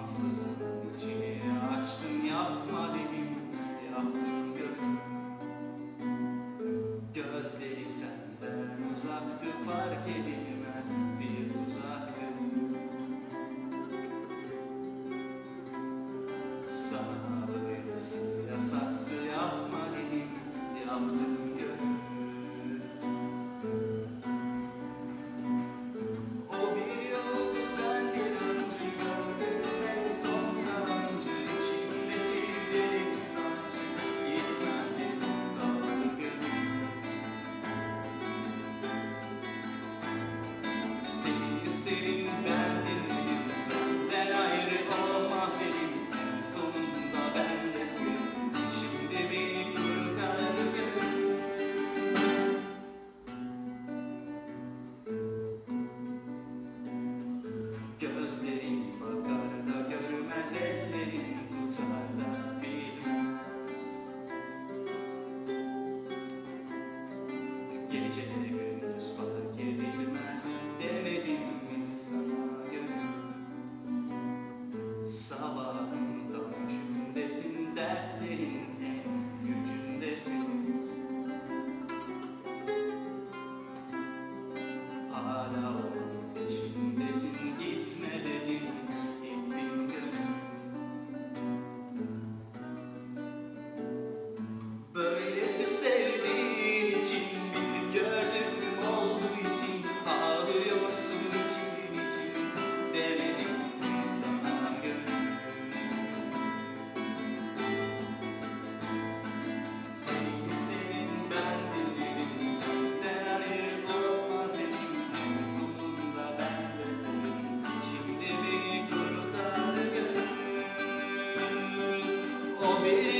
ansızın içini açtın yapma dedim yaptın gönlüm Gözleri senden uzaktı fark edin. gözlerin bakar da görmez ellerin tutar da bilmez. Gecelere it